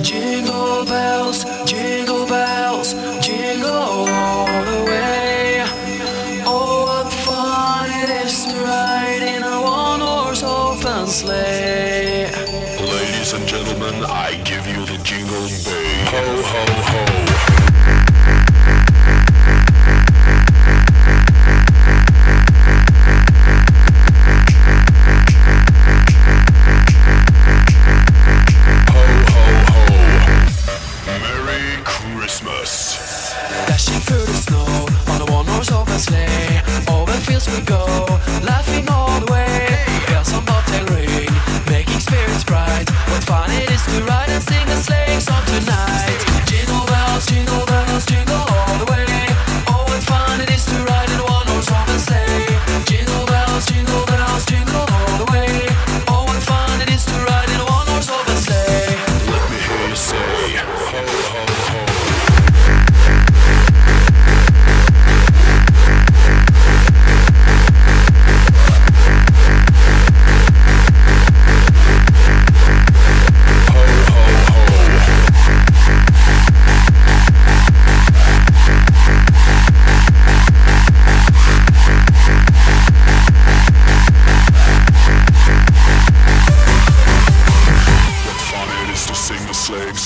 Jingle bells, jingle bells, jingle all the way. Oh, what fun it is to ride in a one horse open sleigh. Ladies and gentlemen, I give you the jingle bay. Ho, ho, ho. Christmas. Dashing through the snow on a one horse open sleigh. Over fields we go,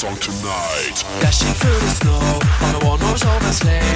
song tonight. Dashing through the snow on a one horse open sleigh.